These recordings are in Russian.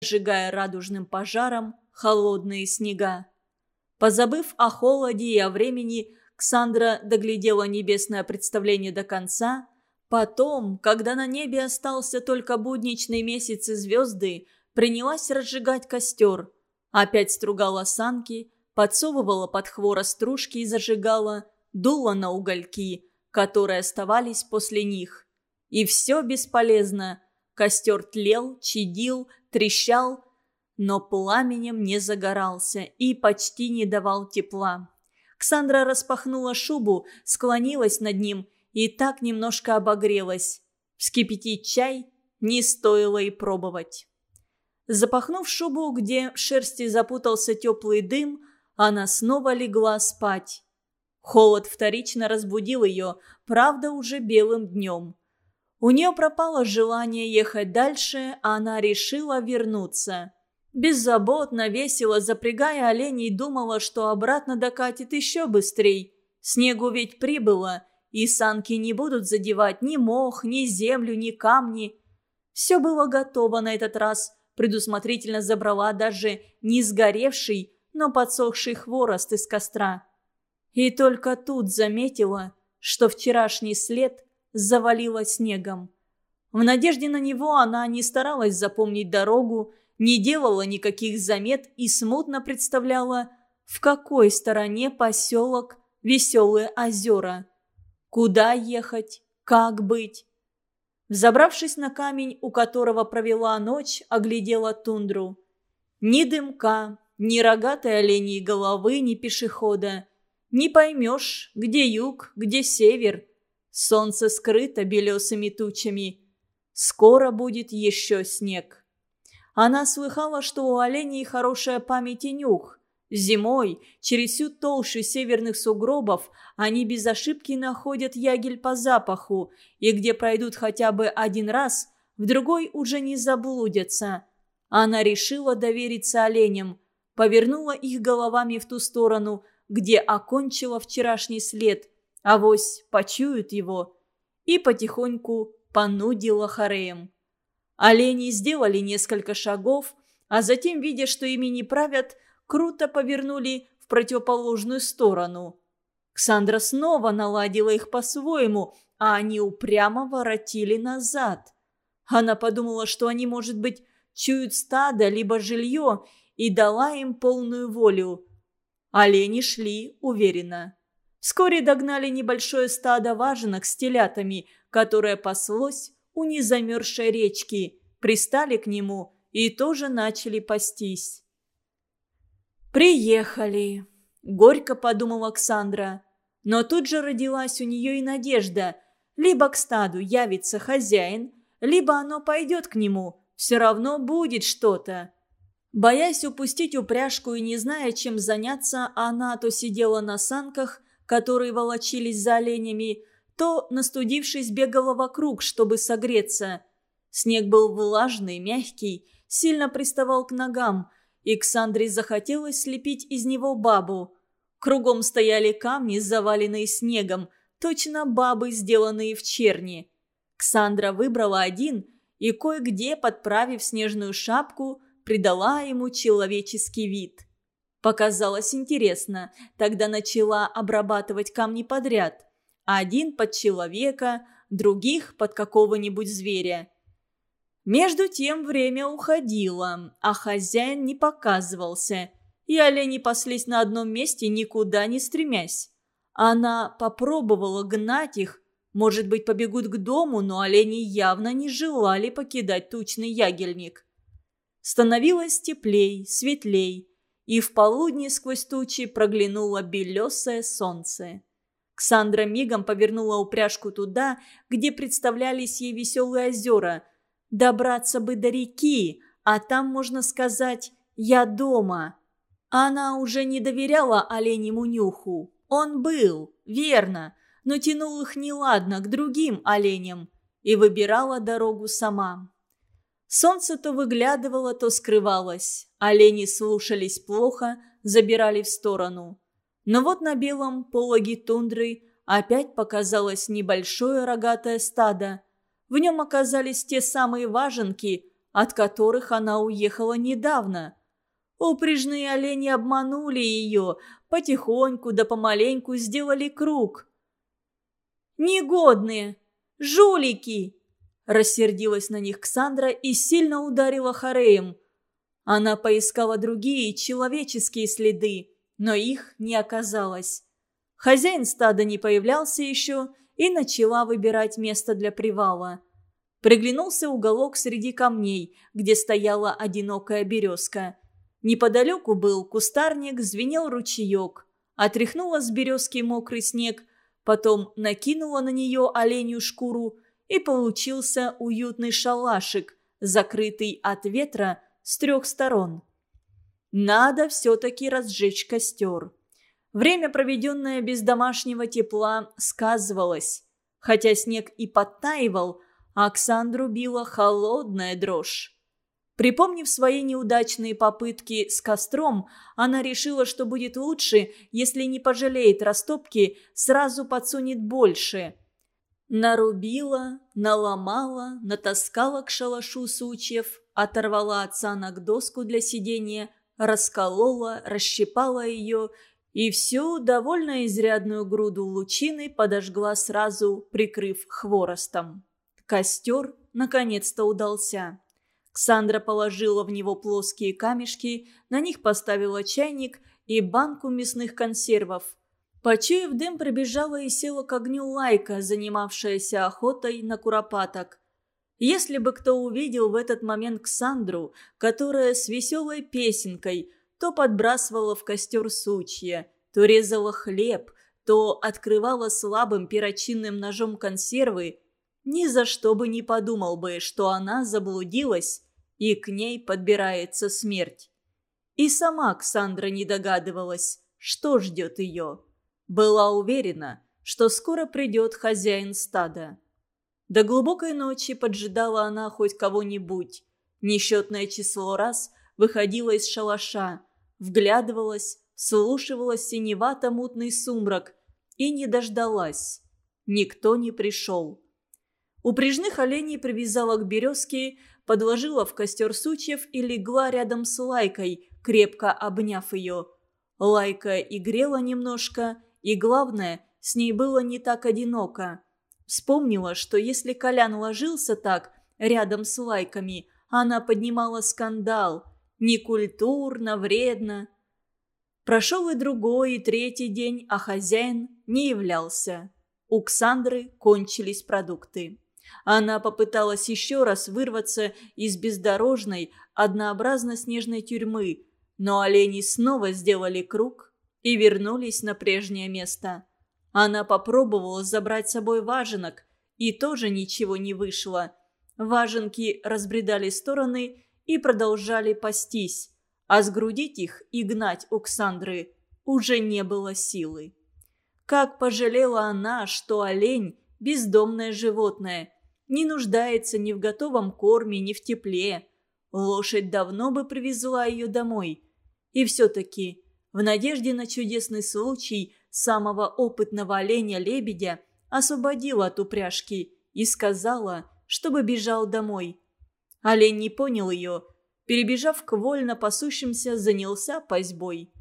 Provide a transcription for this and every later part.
сжигая радужным пожаром холодные снега. Позабыв о холоде и о времени, Ксандра доглядела небесное представление до конца. Потом, когда на небе остался только будничный месяц и звезды, принялась разжигать костер. Опять стругала санки, подсовывала под хворост стружки и зажигала, дула на угольки, которые оставались после них. И все бесполезно. Костер тлел, чадил, трещал, но пламенем не загорался и почти не давал тепла. Ксандра распахнула шубу, склонилась над ним и так немножко обогрелась. Вскипятить чай не стоило и пробовать. Запахнув шубу, где в шерсти запутался теплый дым, она снова легла спать. Холод вторично разбудил ее, правда, уже белым днем. У нее пропало желание ехать дальше, а она решила вернуться. Беззаботно, весело, запрягая оленей, думала, что обратно докатит еще быстрей. Снегу ведь прибыло, и санки не будут задевать ни мох, ни землю, ни камни. Все было готово на этот раз. Предусмотрительно забрала даже не сгоревший, но подсохший хворост из костра. И только тут заметила, что вчерашний след завалило снегом. В надежде на него она не старалась запомнить дорогу, не делала никаких замет и смутно представляла, в какой стороне поселок Веселые озера. Куда ехать, как быть. Взобравшись на камень, у которого провела ночь, оглядела тундру. Ни дымка, ни рогатой оленей головы, ни пешехода. Не поймешь, где юг, где север. Солнце скрыто белесыми тучами. Скоро будет еще снег. Она слыхала, что у оленей хорошая память и нюх. Зимой, через всю толщу северных сугробов, они без ошибки находят ягель по запаху, и где пройдут хотя бы один раз, в другой уже не заблудятся. Она решила довериться оленям, повернула их головами в ту сторону, где окончила вчерашний след, авось почуют его, и потихоньку понудила Хареем. Олени сделали несколько шагов, а затем, видя, что ими не правят, круто повернули в противоположную сторону. Ксандра снова наладила их по-своему, а они упрямо воротили назад. Она подумала, что они, может быть, чуют стадо либо жилье, и дала им полную волю. Олени шли уверенно. Вскоре догнали небольшое стадо важенок с телятами, которое паслось у незамерзшей речки, пристали к нему и тоже начали пастись. «Приехали», — горько подумала Оксандра. Но тут же родилась у нее и надежда. Либо к стаду явится хозяин, либо оно пойдет к нему. Все равно будет что-то. Боясь упустить упряжку и не зная, чем заняться, она то сидела на санках, которые волочились за оленями, то, настудившись, бегала вокруг, чтобы согреться. Снег был влажный, мягкий, сильно приставал к ногам, и Ксандре захотелось слепить из него бабу. Кругом стояли камни, заваленные снегом, точно бабы, сделанные в черни. Ксандра выбрала один и, кое-где, подправив снежную шапку, придала ему человеческий вид. Показалось интересно, тогда начала обрабатывать камни подряд – один под человека, других под какого-нибудь зверя. Между тем время уходило, а хозяин не показывался, и олени паслись на одном месте, никуда не стремясь. Она попробовала гнать их, может быть, побегут к дому, но олени явно не желали покидать тучный ягельник. Становилось теплей, светлей, и в полудне сквозь тучи проглянуло белесое солнце. Ксандра мигом повернула упряжку туда, где представлялись ей веселые озера. Добраться бы до реки, а там, можно сказать, я дома. Она уже не доверяла оленему нюху. Он был, верно, но тянул их неладно к другим оленям и выбирала дорогу сама. Солнце то выглядывало, то скрывалось. Олени слушались плохо, забирали в сторону. Но вот на белом пологе тундры опять показалось небольшое рогатое стадо. В нем оказались те самые важенки, от которых она уехала недавно. Упряжные олени обманули ее, потихоньку да помаленьку сделали круг. «Негодные! Жулики!» Рассердилась на них Ксандра и сильно ударила Хареем. Она поискала другие человеческие следы, но их не оказалось. Хозяин стада не появлялся еще и начала выбирать место для привала. Приглянулся уголок среди камней, где стояла одинокая березка. Неподалеку был кустарник, звенел ручеек. Отряхнула с березки мокрый снег, потом накинула на нее оленью шкуру, и получился уютный шалашик, закрытый от ветра с трех сторон. Надо все-таки разжечь костер. Время, проведенное без домашнего тепла, сказывалось. Хотя снег и подтаивал, Оксандру била холодная дрожь. Припомнив свои неудачные попытки с костром, она решила, что будет лучше, если не пожалеет растопки, сразу подсунет больше. Нарубила, наломала, натаскала к шалашу сучьев, оторвала от санок доску для сидения, расколола, расщипала ее и всю довольно изрядную груду лучины подожгла сразу, прикрыв хворостом. Костер наконец-то удался. Ксандра положила в него плоские камешки, на них поставила чайник и банку мясных консервов. Почуяв дым, прибежала и села к огню лайка, занимавшаяся охотой на куропаток. Если бы кто увидел в этот момент Ксандру, которая с веселой песенкой то подбрасывала в костер сучья, то резала хлеб, то открывала слабым перочинным ножом консервы, ни за что бы не подумал бы, что она заблудилась, и к ней подбирается смерть. И сама Ксандра не догадывалась, что ждет ее. Была уверена, что скоро придет хозяин стада. До глубокой ночи поджидала она хоть кого-нибудь. Несчетное число раз выходила из шалаша, вглядывалась, слушивалась синевато-мутный сумрак и не дождалась. Никто не пришел. Упряжных оленей привязала к березке, подложила в костер сучьев и легла рядом с Лайкой, крепко обняв ее. Лайка и грела немножко, и, главное, с ней было не так одиноко. Вспомнила, что если Колян ложился так, рядом с Лайками, она поднимала скандал. Некультурно, вредно. Прошел и другой, и третий день, а хозяин не являлся. У Ксандры кончились продукты. Она попыталась еще раз вырваться из бездорожной, однообразно снежной тюрьмы, но олени снова сделали круг и вернулись на прежнее место. Она попробовала забрать с собой важенок, и тоже ничего не вышло. Важенки разбредали стороны и продолжали пастись, а сгрудить их и гнать у уже не было силы. Как пожалела она, что олень – бездомное животное – не нуждается ни в готовом корме, ни в тепле. Лошадь давно бы привезла ее домой. И все-таки, в надежде на чудесный случай, самого опытного оленя-лебедя освободила от упряжки и сказала, чтобы бежал домой. Олень не понял ее, перебежав к вольно пасущимся, занялся пасьбой.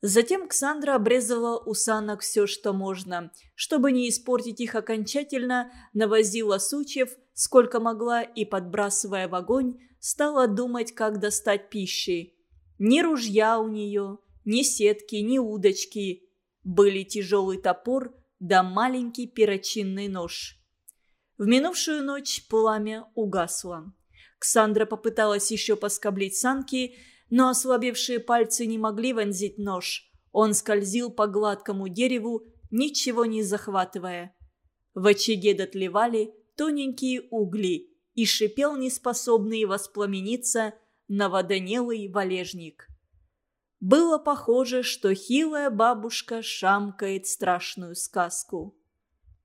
Затем Ксандра обрезала у санок все, что можно. Чтобы не испортить их окончательно, навозила сучьев, сколько могла, и, подбрасывая в огонь, стала думать, как достать пищи. Ни ружья у нее, ни сетки, ни удочки. Были тяжелый топор да маленький перочинный нож. В минувшую ночь пламя угасло. Ксандра попыталась еще поскоблить санки, но ослабевшие пальцы не могли вонзить нож. Он скользил по гладкому дереву, ничего не захватывая. В очаге дотлевали тоненькие угли, и шипел неспособный воспламениться новодонелый валежник. Было похоже, что хилая бабушка шамкает страшную сказку.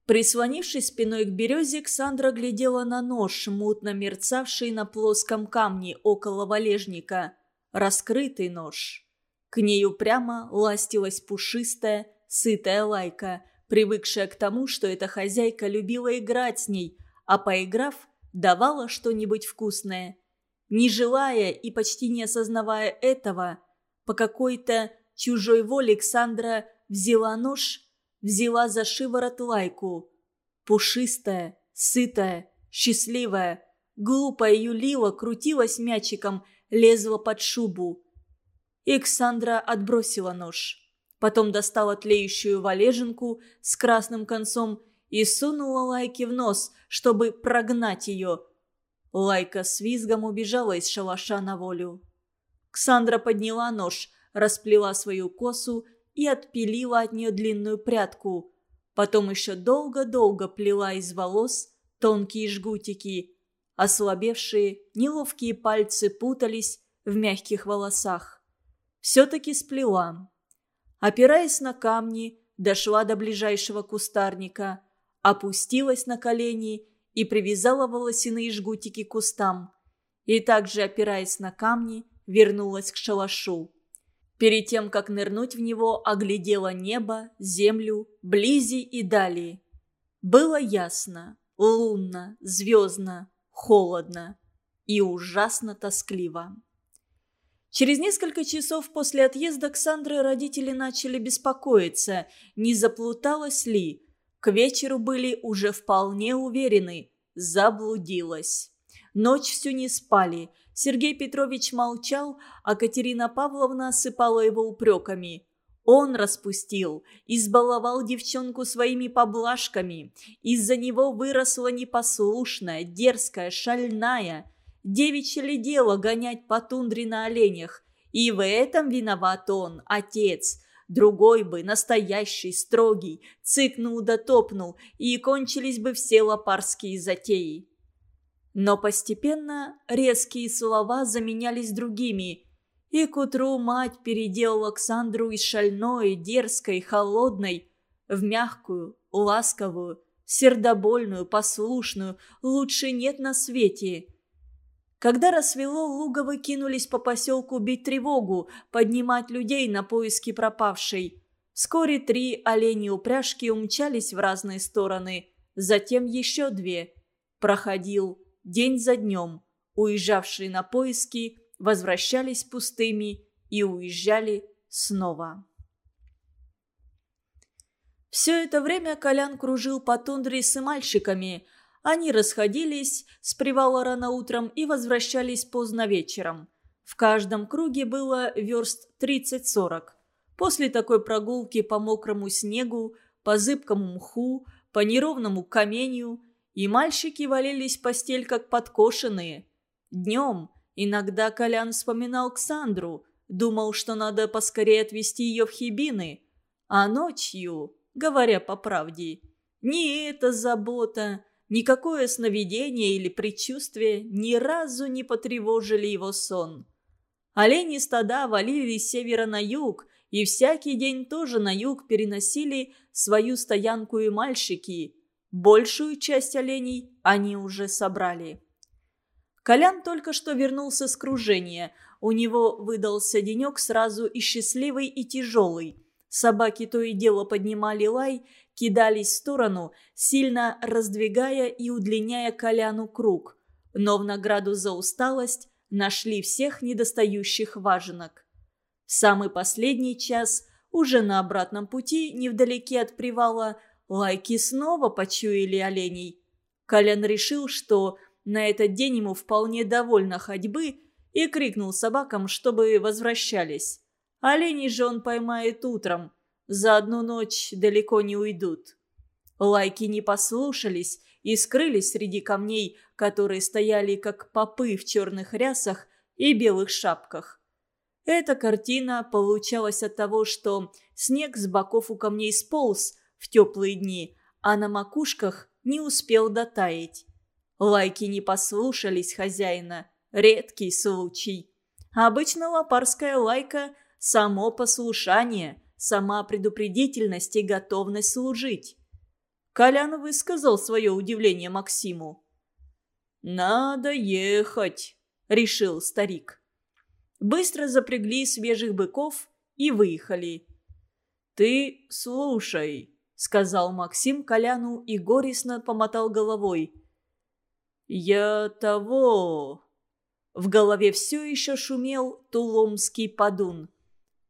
Прислонившись спиной к березе, Ксандра глядела на нож, мутно мерцавший на плоском камне около валежника раскрытый нож. К ней упрямо ластилась пушистая, сытая лайка, привыкшая к тому, что эта хозяйка любила играть с ней, а поиграв, давала что-нибудь вкусное. Не желая и почти не осознавая этого, по какой-то чужой воле Александра взяла нож, взяла за шиворот лайку. Пушистая, сытая, счастливая, глупая юлила, крутилась мячиком, лезла под шубу. Александра отбросила нож. Потом достала тлеющую валежинку с красным концом и сунула Лайке в нос, чтобы прогнать ее. Лайка с визгом убежала из шалаша на волю. Ксандра подняла нож, расплела свою косу и отпилила от нее длинную прядку. Потом еще долго-долго плела из волос тонкие жгутики. Ослабевшие, неловкие пальцы путались в мягких волосах. Все-таки сплела. Опираясь на камни, дошла до ближайшего кустарника, опустилась на колени и привязала волосяные жгутики к кустам. И также, опираясь на камни, вернулась к шалашу. Перед тем, как нырнуть в него, оглядела небо, землю, близи и дали. Было ясно, лунно, звездно, холодно и ужасно тоскливо. Через несколько часов после отъезда Ксандры родители начали беспокоиться, не заплуталась ли. К вечеру были уже вполне уверены – заблудилась. Ночь всю не спали. Сергей Петрович молчал, а Катерина Павловна осыпала его упреками. Он распустил, избаловал девчонку своими поблажками. Из-за него выросла непослушная, дерзкая, шальная – Девичье ли дело гонять по тундре на оленях? И в этом виноват он, отец. Другой бы, настоящий, строгий, цыкнул да топнул, и кончились бы все лопарские затеи. Но постепенно резкие слова заменялись другими, и к утру мать переделала Александру из шальной, дерзкой, холодной в мягкую, ласковую, сердобольную, послушную, лучше нет на свете – когда рассвело, Луговы кинулись по поселку бить тревогу, поднимать людей на поиски пропавшей. Вскоре три олени упряжки умчались в разные стороны, затем еще две. Проходил день за днем. Уезжавшие на поиски возвращались пустыми и уезжали снова. Все это время Колян кружил по тундре с мальчиками – они расходились с привала рано утром и возвращались поздно вечером. В каждом круге было верст 30-40. После такой прогулки по мокрому снегу, по зыбкому мху, по неровному каменью, и мальчики валились в постель как подкошенные. Днем иногда Колян вспоминал Ксандру, думал, что надо поскорее отвезти ее в Хибины. А ночью, говоря по правде, не эта забота, Никакое сновидение или предчувствие ни разу не потревожили его сон. Олени стада валились с севера на юг, и всякий день тоже на юг переносили свою стоянку и мальчики. Большую часть оленей они уже собрали. Колян только что вернулся с кружения. У него выдался денек сразу и счастливый, и тяжелый. Собаки то и дело поднимали лай, кидались в сторону, сильно раздвигая и удлиняя Коляну круг. Но в награду за усталость нашли всех недостающих важенок. В самый последний час, уже на обратном пути, невдалеке от привала, лайки снова почуяли оленей. Колян решил, что на этот день ему вполне довольно ходьбы, и крикнул собакам, чтобы возвращались. Оленей же он поймает утром – за одну ночь далеко не уйдут. Лайки не послушались и скрылись среди камней, которые стояли как попы в черных рясах и белых шапках. Эта картина получалась от того, что снег с боков у камней сполз в теплые дни, а на макушках не успел дотаять. Лайки не послушались хозяина. Редкий случай. Обычно лопарская лайка – само послушание – сама предупредительность и готовность служить. Колян высказал свое удивление Максиму. «Надо ехать», — решил старик. Быстро запрягли свежих быков и выехали. «Ты слушай», — сказал Максим Коляну и горестно помотал головой. «Я того...» В голове все еще шумел туломский подун.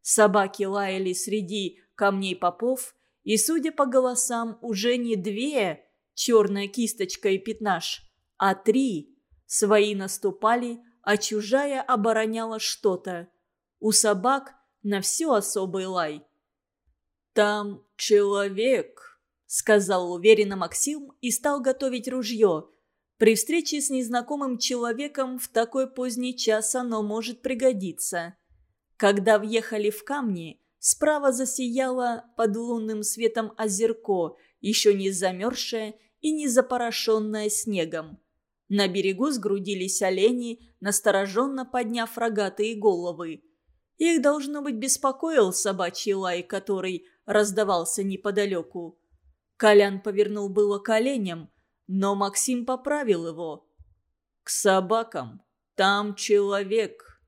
Собаки лаяли среди камней попов, и, судя по голосам, уже не две, черная кисточка и пятнаш, а три. Свои наступали, а чужая обороняла что-то. У собак на все особый лай. «Там человек», — сказал уверенно Максим и стал готовить ружье. При встрече с незнакомым человеком в такой поздний час оно может пригодиться. Когда въехали в камни, справа засияло под лунным светом озерко, еще не замерзшее и не запорошенное снегом. На берегу сгрудились олени, настороженно подняв рогатые головы. Их, должно быть, беспокоил собачий лай, который раздавался неподалеку. Колян повернул было к оленям, но Максим поправил его. «К собакам. Там человек».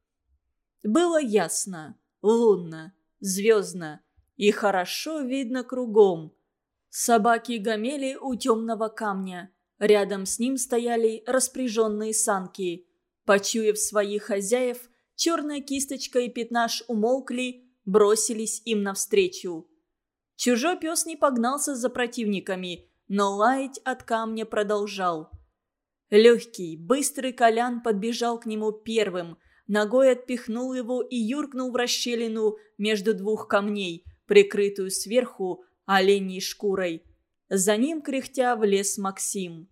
Было ясно, лунно, звездно и хорошо видно кругом. Собаки гомели у темного камня. Рядом с ним стояли распряженные санки. Почуяв своих хозяев, черная кисточка и пятнаш умолкли, бросились им навстречу. Чужой пес не погнался за противниками, но лаять от камня продолжал. Легкий, быстрый Колян подбежал к нему первым, ногой отпихнул его и юркнул в расщелину между двух камней, прикрытую сверху оленьей шкурой. За ним, кряхтя, влез Максим.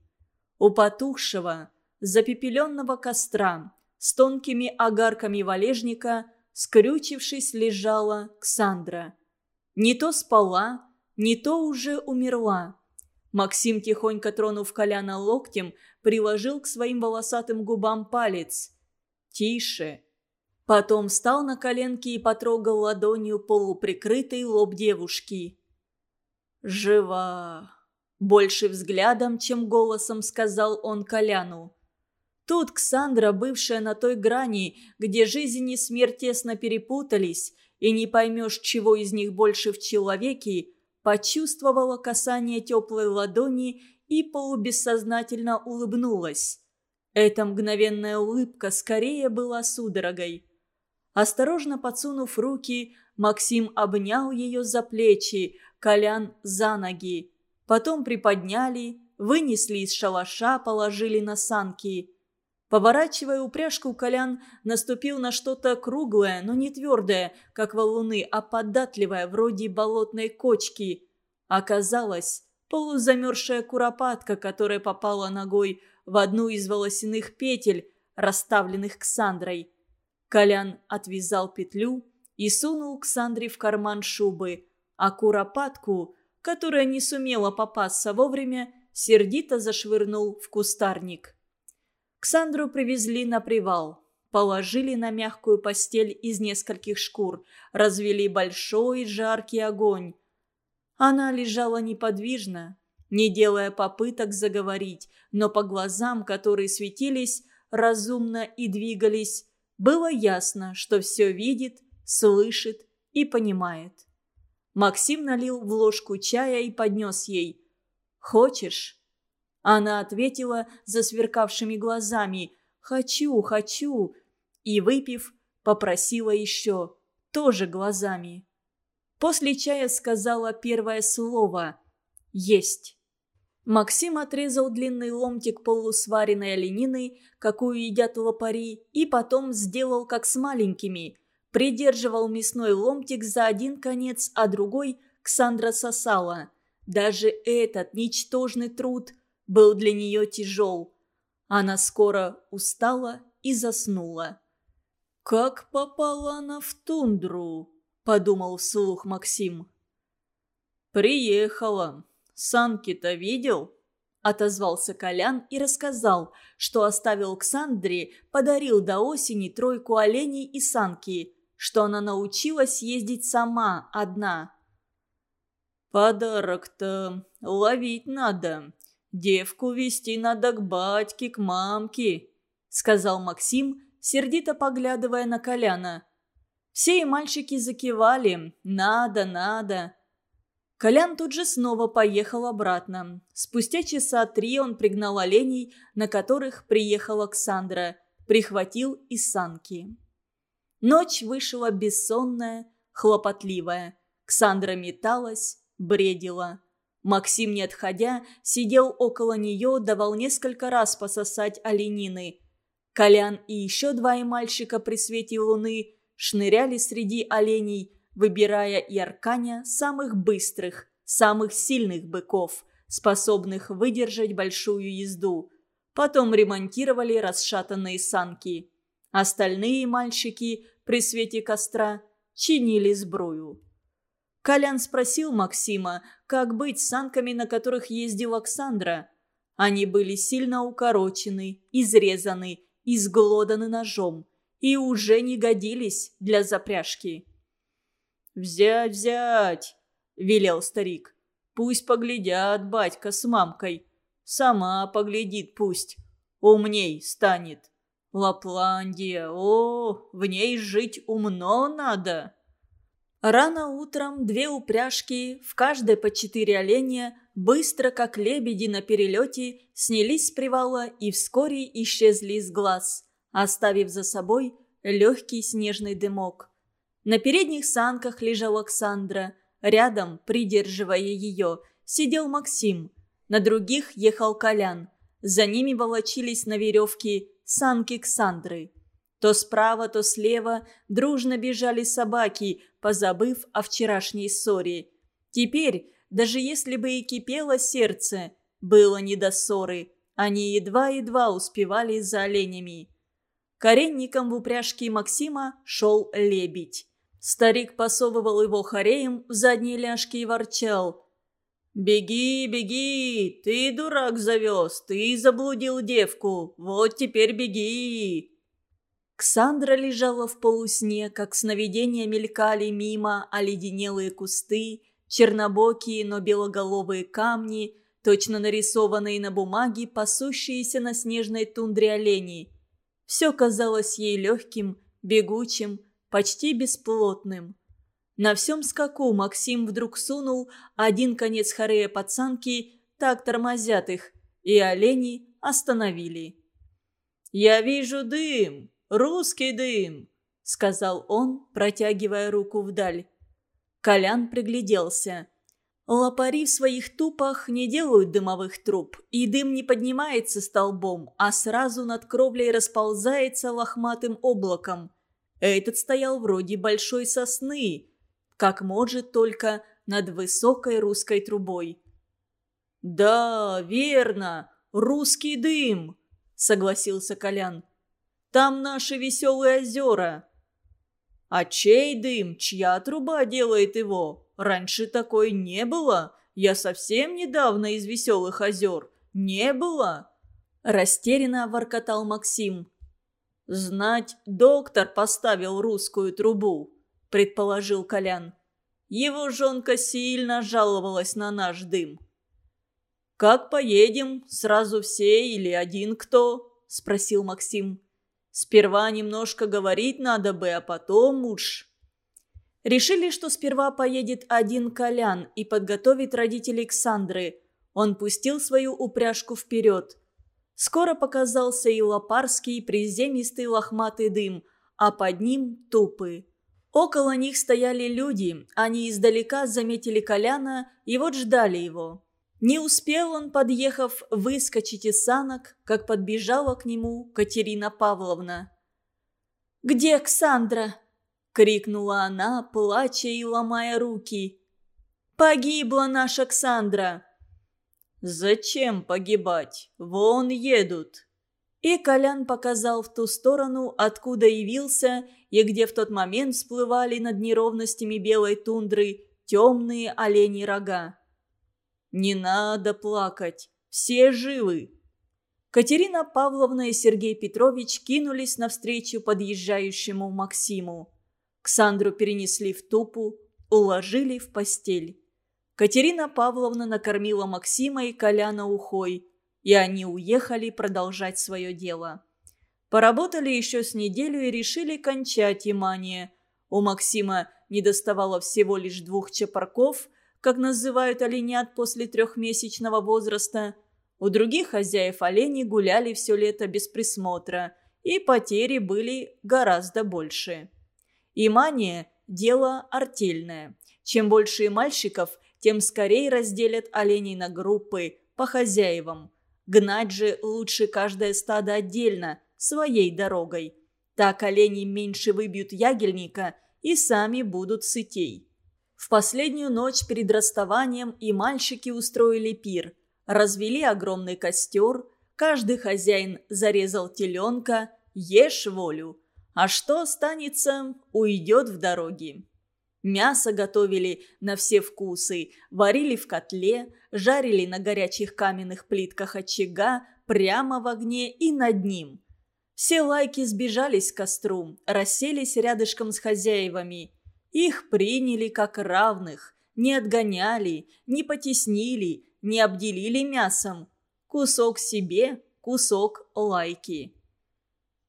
У потухшего, запепеленного костра с тонкими огарками валежника, скрючившись, лежала Ксандра. Не то спала, не то уже умерла. Максим, тихонько тронув Коляна локтем, приложил к своим волосатым губам палец. «Тише!» Потом встал на коленки и потрогал ладонью полуприкрытый лоб девушки. «Жива!» Больше взглядом, чем голосом сказал он Коляну. Тут Ксандра, бывшая на той грани, где жизнь и смерть тесно перепутались, и не поймешь, чего из них больше в человеке, почувствовала касание теплой ладони и полубессознательно улыбнулась. Эта мгновенная улыбка скорее была судорогой. Осторожно подсунув руки, Максим обнял ее за плечи, Колян за ноги. Потом приподняли, вынесли из шалаша, положили на санки – Поворачивая упряжку, Колян наступил на что-то круглое, но не твердое, как валуны, а податливое, вроде болотной кочки. Оказалось, полузамерзшая куропатка, которая попала ногой в одну из волосяных петель, расставленных Ксандрой. Колян отвязал петлю и сунул Ксандре в карман шубы, а куропатку, которая не сумела попасться вовремя, сердито зашвырнул в кустарник. Ксандру привезли на привал. Положили на мягкую постель из нескольких шкур, развели большой жаркий огонь. Она лежала неподвижно, не делая попыток заговорить, но по глазам, которые светились, разумно и двигались, было ясно, что все видит, слышит и понимает. Максим налил в ложку чая и поднес ей. «Хочешь?» Она ответила засверкавшими глазами «Хочу, хочу!» и, выпив, попросила еще, тоже глазами. После чая сказала первое слово «Есть». Максим отрезал длинный ломтик полусваренной оленины, какую едят лопари, и потом сделал как с маленькими. Придерживал мясной ломтик за один конец, а другой Ксандра сосала. Даже этот ничтожный труд был для нее тяжел. Она скоро устала и заснула. «Как попала она в тундру?» – подумал вслух Максим. «Приехала. Санки-то видел?» – отозвался Колян и рассказал, что оставил Ксандре, подарил до осени тройку оленей и санки, что она научилась ездить сама, одна. «Подарок-то ловить надо», «Девку вести надо к батьке, к мамке», — сказал Максим, сердито поглядывая на Коляна. Все и мальчики закивали «надо, надо». Колян тут же снова поехал обратно. Спустя часа три он пригнал оленей, на которых приехала Ксандра. прихватил и санки. Ночь вышла бессонная, хлопотливая. Ксандра металась, бредила. Максим, не отходя, сидел около нее, давал несколько раз пососать оленины. Колян и еще два мальчика при свете луны шныряли среди оленей, выбирая и арканя самых быстрых, самых сильных быков, способных выдержать большую езду. Потом ремонтировали расшатанные санки. Остальные мальчики при свете костра чинили сбрую. Колян спросил Максима, как быть с санками, на которых ездил Оксандра. Они были сильно укорочены, изрезаны, изглоданы ножом и уже не годились для запряжки. «Взять, взять!» – велел старик. «Пусть поглядят батька с мамкой. Сама поглядит пусть. Умней станет. Лапландия, о, в ней жить умно надо!» Рано утром две упряжки, в каждой по четыре оленя, быстро, как лебеди на перелете, снялись с привала и вскоре исчезли из глаз, оставив за собой легкий снежный дымок. На передних санках лежал Оксандра, рядом, придерживая ее, сидел Максим, на других ехал Колян. За ними волочились на веревке санки Ксандры. То справа, то слева дружно бежали собаки, позабыв о вчерашней ссоре. Теперь, даже если бы и кипело сердце, было не до ссоры. Они едва-едва успевали за оленями. Коренником в упряжке Максима шел лебедь. Старик посовывал его хореем в задние ляжки и ворчал. «Беги, беги! Ты дурак завез! Ты заблудил девку! Вот теперь беги!» Ксандра лежала в полусне, как сновидения мелькали мимо оледенелые кусты, чернобокие, но белоголовые камни, точно нарисованные на бумаге, пасущиеся на снежной тундре оленей. Все казалось ей легким, бегучим, почти бесплотным. На всем скаку Максим вдруг сунул один конец хорея пацанки, так тормозят их, и олени остановили. «Я вижу дым!» «Русский дым!» — сказал он, протягивая руку вдаль. Колян пригляделся. Лопари в своих тупах не делают дымовых труб, и дым не поднимается столбом, а сразу над кровлей расползается лохматым облаком. Этот стоял вроде большой сосны, как может только над высокой русской трубой. «Да, верно, русский дым!» — согласился Колян. Там наши веселые озера». «А чей дым? Чья труба делает его? Раньше такой не было. Я совсем недавно из веселых озер. Не было». Растерянно воркотал Максим. «Знать, доктор поставил русскую трубу», — предположил Колян. Его жонка сильно жаловалась на наш дым. «Как поедем? Сразу все или один кто?» — спросил Максим. Сперва немножко говорить надо бы, а потом уж...» Решили, что сперва поедет один Колян и подготовит родителей Ксандры. Он пустил свою упряжку вперед. Скоро показался и лопарский приземистый лохматый дым, а под ним тупы. Около них стояли люди, они издалека заметили Коляна и вот ждали его. Не успел он, подъехав, выскочить из санок, как подбежала к нему Катерина Павловна. «Где Александра?» — крикнула она, плача и ломая руки. «Погибла наша Александра!» «Зачем погибать? Вон едут!» И Колян показал в ту сторону, откуда явился, и где в тот момент всплывали над неровностями белой тундры темные оленьи рога. «Не надо плакать, все живы!» Катерина Павловна и Сергей Петрович кинулись навстречу подъезжающему Максиму. Ксандру перенесли в тупу, уложили в постель. Катерина Павловна накормила Максима и Коляна ухой, и они уехали продолжать свое дело. Поработали еще с неделю и решили кончать имание. У Максима недоставало всего лишь двух чепарков – как называют оленят после трехмесячного возраста. У других хозяев олени гуляли все лето без присмотра, и потери были гораздо больше. И мания – дело артельное. Чем больше мальчиков, тем скорее разделят оленей на группы по хозяевам. Гнать же лучше каждое стадо отдельно, своей дорогой. Так олени меньше выбьют ягельника и сами будут сытей. В последнюю ночь перед расставанием и мальчики устроили пир. Развели огромный костер, каждый хозяин зарезал теленка, ешь волю. А что останется, уйдет в дороги. Мясо готовили на все вкусы, варили в котле, жарили на горячих каменных плитках очага прямо в огне и над ним. Все лайки сбежались к костру, расселись рядышком с хозяевами. Их приняли как равных, не отгоняли, не потеснили, не обделили мясом. Кусок себе, кусок лайки.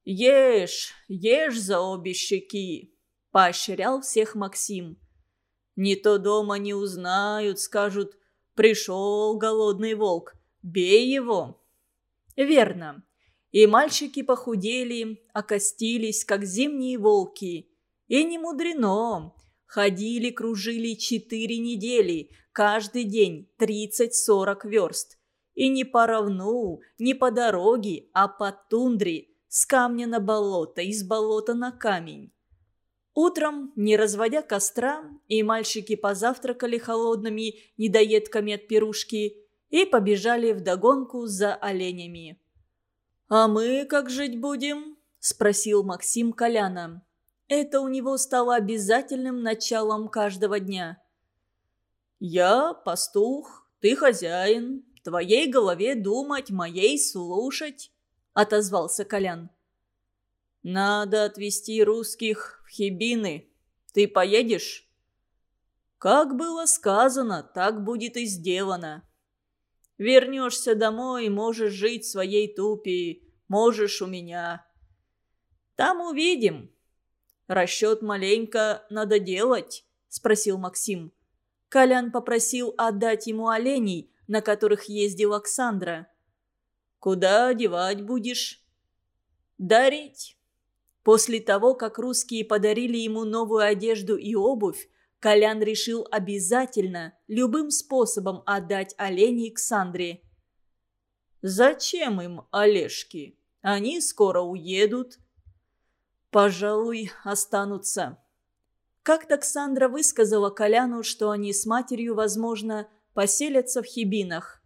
«Ешь, ешь за обе щеки!» – поощрял всех Максим. «Не то дома не узнают, скажут, пришел голодный волк, бей его!» «Верно. И мальчики похудели, окостились, как зимние волки. И не мудрено. Ходили, кружили четыре недели, каждый день тридцать-сорок верст. И не по равну, не по дороге, а по тундре, с камня на болото, из болота на камень. Утром, не разводя костра, и мальчики позавтракали холодными недоедками от пирушки и побежали вдогонку за оленями. «А мы как жить будем?» – спросил Максим Коляна. Это у него стало обязательным началом каждого дня. «Я пастух, ты хозяин, твоей голове думать, моей слушать», – отозвался Колян. «Надо отвезти русских в Хибины. Ты поедешь?» «Как было сказано, так будет и сделано. Вернешься домой, можешь жить своей тупи, можешь у меня. Там увидим. Расчет маленько надо делать», – спросил Максим. Колян попросил отдать ему оленей, на которых ездил Оксандра. Куда девать будешь?» «Дарить». После того, как русские подарили ему новую одежду и обувь, Колян решил обязательно, любым способом отдать оленей к. «Зачем им Олежки? Они скоро уедут». «Пожалуй, останутся». Как-то Ксандра высказала Коляну, что они с матерью, возможно, поселятся в Хибинах.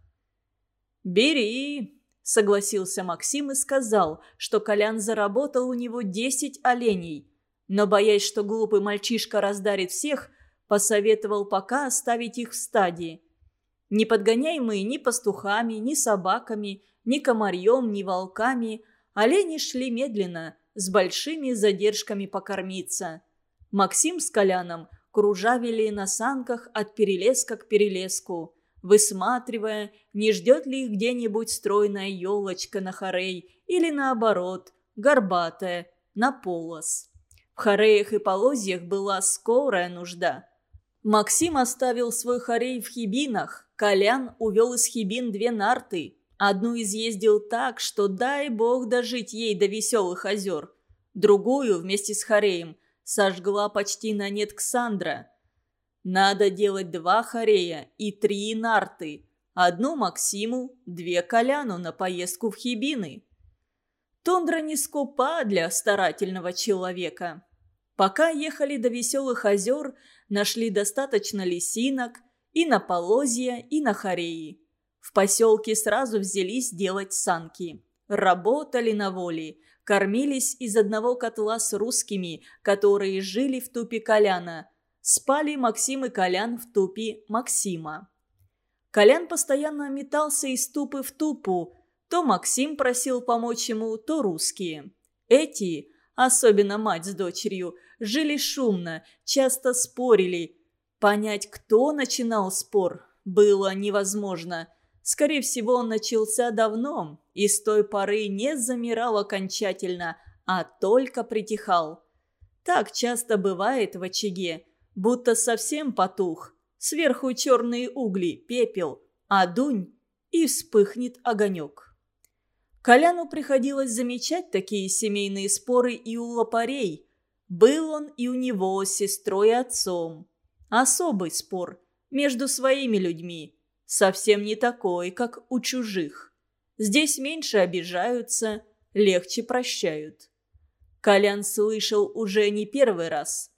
«Бери, Согласился Максим и сказал, что Колян заработал у него десять оленей. Но, боясь, что глупый мальчишка раздарит всех, посоветовал пока оставить их в стадии. Не подгоняемые ни пастухами, ни собаками, ни комарьем, ни волками, олени шли медленно, с большими задержками покормиться. Максим с Коляном кружавили на санках от перелеска к перелеску высматривая, не ждет ли их где-нибудь стройная елочка на хорей или, наоборот, горбатая, на полос. В хореях и полозьях была скорая нужда. Максим оставил свой хорей в Хибинах, Колян увел из Хибин две нарты. Одну изъездил так, что дай бог дожить ей до веселых озер. Другую, вместе с хореем, сожгла почти на нет Ксандра – надо делать два хорея и три нарты. Одну Максиму, две Коляну на поездку в Хибины. Тундра не скупа для старательного человека. Пока ехали до веселых озер, нашли достаточно лисинок и на полозья, и на хореи. В поселке сразу взялись делать санки. Работали на воле, кормились из одного котла с русскими, которые жили в тупе Коляна – спали Максим и Колян в тупе Максима. Колян постоянно метался из тупы в тупу. То Максим просил помочь ему, то русские. Эти, особенно мать с дочерью, жили шумно, часто спорили. Понять, кто начинал спор, было невозможно. Скорее всего, он начался давно и с той поры не замирал окончательно, а только притихал. Так часто бывает в очаге будто совсем потух. Сверху черные угли, пепел, а дунь, и вспыхнет огонек. Коляну приходилось замечать такие семейные споры и у лопарей. Был он и у него с сестрой и отцом. Особый спор между своими людьми. Совсем не такой, как у чужих. Здесь меньше обижаются, легче прощают. Колян слышал уже не первый раз.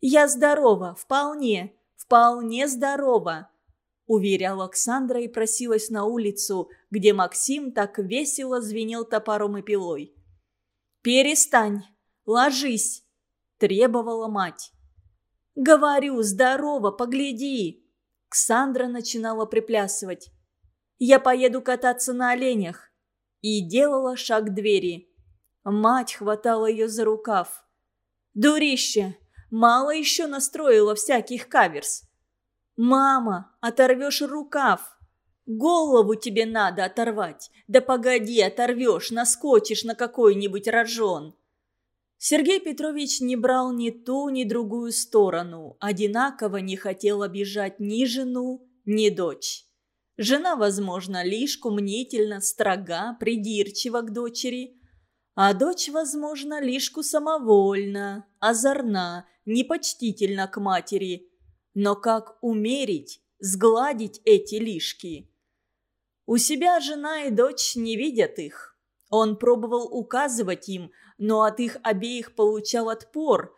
«Я здорова, вполне, вполне здорова», – уверяла Александра и просилась на улицу, где Максим так весело звенел топором и пилой. «Перестань, ложись», – требовала мать. «Говорю, здорово, погляди!» Ксандра начинала приплясывать. «Я поеду кататься на оленях!» И делала шаг к двери. Мать хватала ее за рукав. «Дурище! Мало еще настроила всяких каверс!» «Мама, оторвешь рукав!» «Голову тебе надо оторвать! Да погоди, оторвешь, наскочишь на какой-нибудь рожон!» Сергей Петрович не брал ни ту, ни другую сторону, одинаково не хотел обижать ни жену, ни дочь. Жена, возможно, лишку мнительно, строга, придирчива к дочери, а дочь, возможно, лишку самовольна, озорна, непочтительна к матери. Но как умерить, сгладить эти лишки? У себя жена и дочь не видят их. Он пробовал указывать им, но от их обеих получал отпор.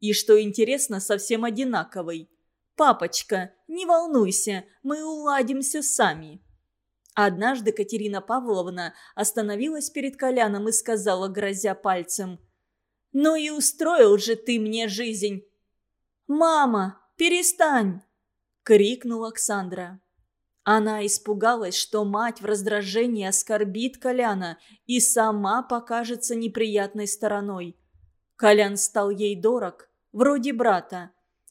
И, что интересно, совсем одинаковый. «Папочка, не волнуйся, мы уладимся сами». Однажды Катерина Павловна остановилась перед Коляном и сказала, грозя пальцем. «Ну и устроил же ты мне жизнь!» «Мама, перестань!» — крикнула Александра. Она испугалась, что мать в раздражении оскорбит Коляна и сама покажется неприятной стороной. Колян стал ей дорог, вроде брата.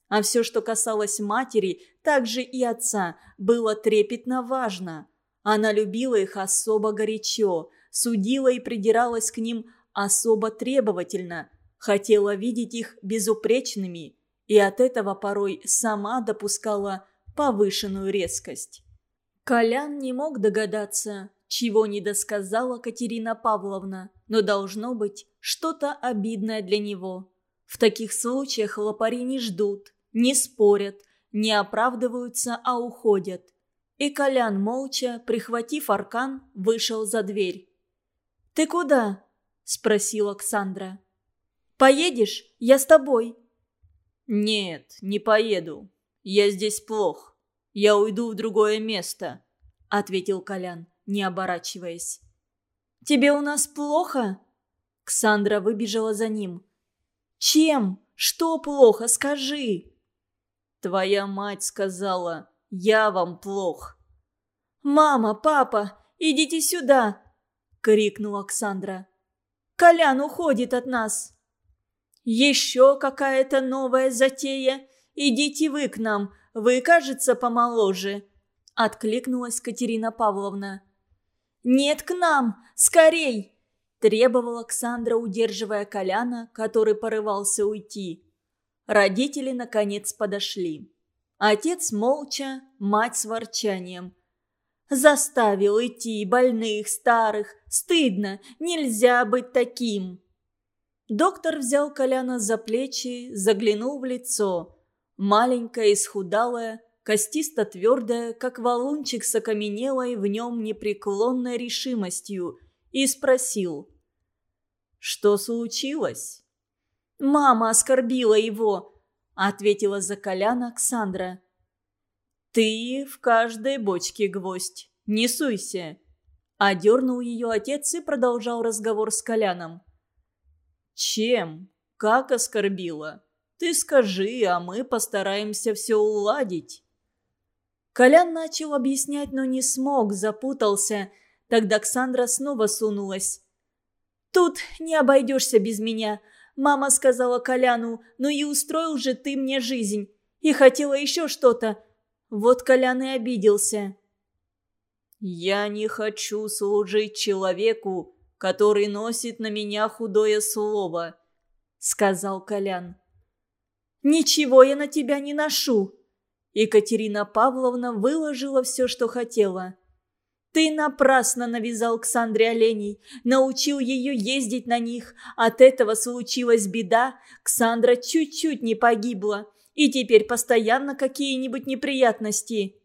А все, что касалось матери, также и отца, было трепетно важно. Она любила их особо горячо, судила и придиралась к ним особо требовательно, хотела видеть их безупречными и от этого порой сама допускала повышенную резкость. Колян не мог догадаться, чего не досказала Катерина Павловна, но должно быть что-то обидное для него. В таких случаях лопари не ждут, не спорят, не оправдываются, а уходят. И Колян, молча, прихватив аркан, вышел за дверь. «Ты куда?» – спросила Оксандра. «Поедешь? Я с тобой». «Нет, не поеду. Я здесь плох. «Я уйду в другое место», — ответил Колян, не оборачиваясь. «Тебе у нас плохо?» Ксандра выбежала за ним. «Чем? Что плохо? Скажи!» «Твоя мать сказала, я вам плох». «Мама, папа, идите сюда!» — крикнула Оксандра. «Колян уходит от нас!» «Еще какая-то новая затея? Идите вы к нам, вы, кажется, помоложе», – откликнулась Катерина Павловна. «Нет, к нам! Скорей!» – требовала Александра, удерживая Коляна, который порывался уйти. Родители, наконец, подошли. Отец молча, мать с ворчанием. «Заставил идти больных, старых. Стыдно, нельзя быть таким!» Доктор взял Коляна за плечи, заглянул в лицо – Маленькая, исхудалая, костисто-твердая, как валунчик с окаменелой в нем непреклонной решимостью, и спросил. «Что случилось?» «Мама оскорбила его», — ответила за Коляна Оксандра. «Ты в каждой бочке гвоздь, не суйся», — одернул ее отец и продолжал разговор с Коляном. «Чем? Как оскорбила?» Ты скажи, а мы постараемся все уладить». Колян начал объяснять, но не смог, запутался. Тогда Ксандра снова сунулась. «Тут не обойдешься без меня. Мама сказала Коляну, ну и устроил же ты мне жизнь. И хотела еще что-то. Вот Колян и обиделся». «Я не хочу служить человеку, который носит на меня худое слово», — сказал Колян. «Ничего я на тебя не ношу!» Екатерина Павловна выложила все, что хотела. Ты напрасно навязал Ксандре оленей, научил ее ездить на них. От этого случилась беда, Ксандра чуть-чуть не погибла, и теперь постоянно какие-нибудь неприятности».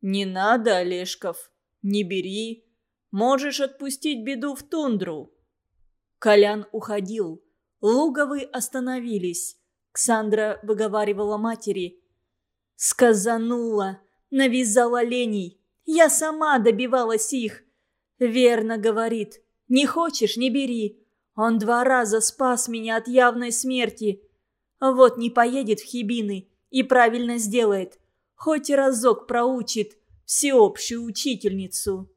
«Не надо, Олешков, не бери. Можешь отпустить беду в тундру». Колян уходил. Луговы остановились. Ксандра выговаривала матери. «Сказанула, навязала оленей. Я сама добивалась их. Верно говорит. Не хочешь – не бери. Он два раза спас меня от явной смерти. Вот не поедет в Хибины и правильно сделает. Хоть разок проучит всеобщую учительницу.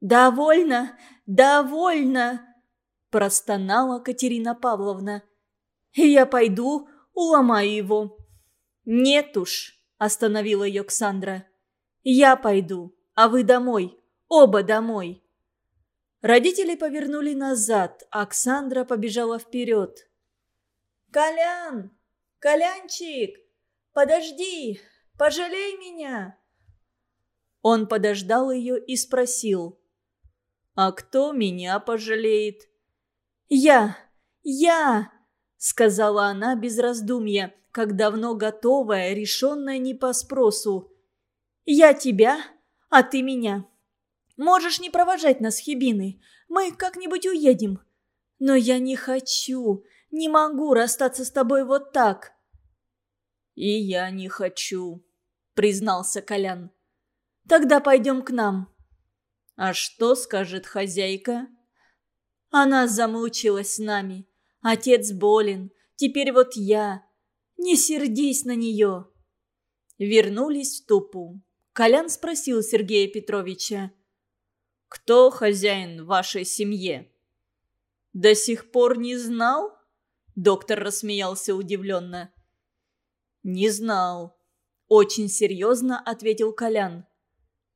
«Довольно, довольно!» – простонала Катерина Павловна. «Я пойду, уломаю его». «Нет уж», – остановила ее Ксандра. «Я пойду, а вы домой, оба домой». Родители повернули назад, а Оксандра побежала вперед. «Колян! Колянчик! Подожди! Пожалей меня!» Он подождал ее и спросил. «А кто меня пожалеет?» «Я! Я!» — сказала она без раздумья, как давно готовая, решенная не по спросу. Я тебя, а ты меня. Можешь не провожать нас, Хибины. Мы как-нибудь уедем. Но я не хочу, не могу расстаться с тобой вот так». «И я не хочу», — признался Колян. «Тогда пойдем к нам». «А что скажет хозяйка?» «Она замучилась с нами. Отец болен. Теперь вот я. Не сердись на нее». Вернулись в тупу. Колян спросил Сергея Петровича. «Кто хозяин вашей семье?» «До сих пор не знал?» Доктор рассмеялся удивленно. «Не знал», – очень серьезно ответил Колян.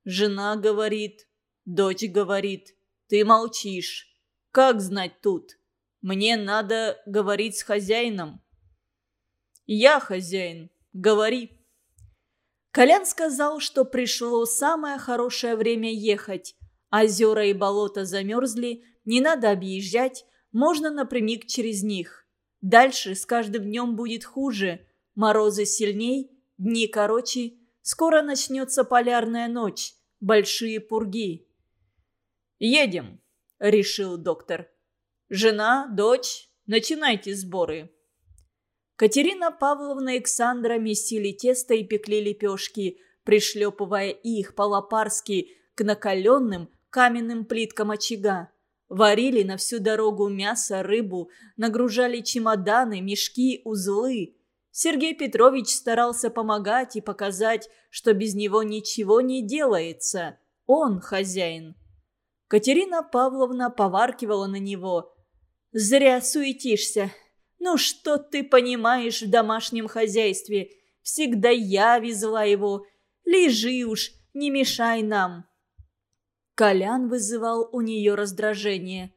«Жена говорит, дочь говорит, ты молчишь. Как знать тут? Мне надо говорить с хозяином». «Я хозяин, говори». Колян сказал, что пришло самое хорошее время ехать. Озера и болота замерзли, не надо объезжать, можно напрямик через них. Дальше с каждым днем будет хуже. Морозы сильней, дни короче. Скоро начнется полярная ночь, большие пурги. «Едем», — решил доктор. «Жена, дочь, начинайте сборы». Катерина Павловна и Александра месили тесто и пекли лепешки, пришлепывая их по-лопарски к накаленным каменным плиткам очага. Варили на всю дорогу мясо, рыбу, нагружали чемоданы, мешки, узлы. Сергей Петрович старался помогать и показать, что без него ничего не делается. Он хозяин. Катерина Павловна поваркивала на него. «Зря суетишься. «Ну что ты понимаешь в домашнем хозяйстве? Всегда я везла его. Лежи уж, не мешай нам». Колян вызывал у нее раздражение.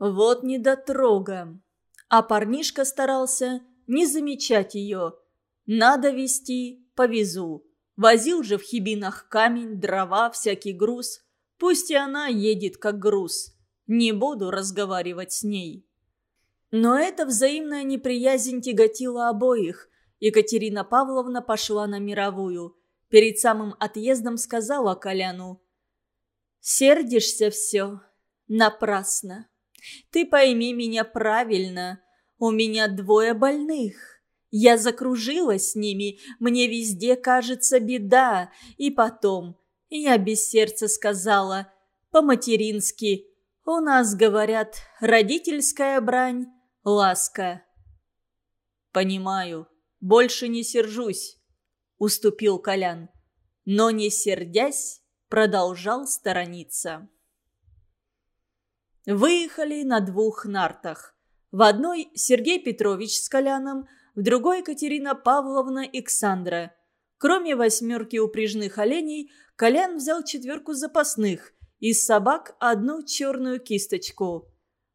Вот недотрога. А парнишка старался не замечать ее. Надо везти, повезу. Возил же в хибинах камень, дрова, всякий груз. Пусть и она едет как груз. Не буду разговаривать с ней. Но эта взаимная неприязнь тяготила обоих. Екатерина Павловна пошла на мировую. Перед самым отъездом сказала Коляну. «Сердишься все? Напрасно. Ты пойми меня правильно. У меня двое больных. Я закружилась с ними, мне везде кажется беда. И потом, я без сердца сказала, по-матерински, у нас, говорят, родительская брань, ласка. «Понимаю, больше не сержусь», — уступил Колян. Но, не сердясь, продолжал сторониться. Выехали на двух нартах. В одной Сергей Петрович с Коляном, в другой Катерина Павловна и Ксандра. Кроме восьмерки упряжных оленей, Колян взял четверку запасных, из собак одну черную кисточку.